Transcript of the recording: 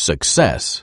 success.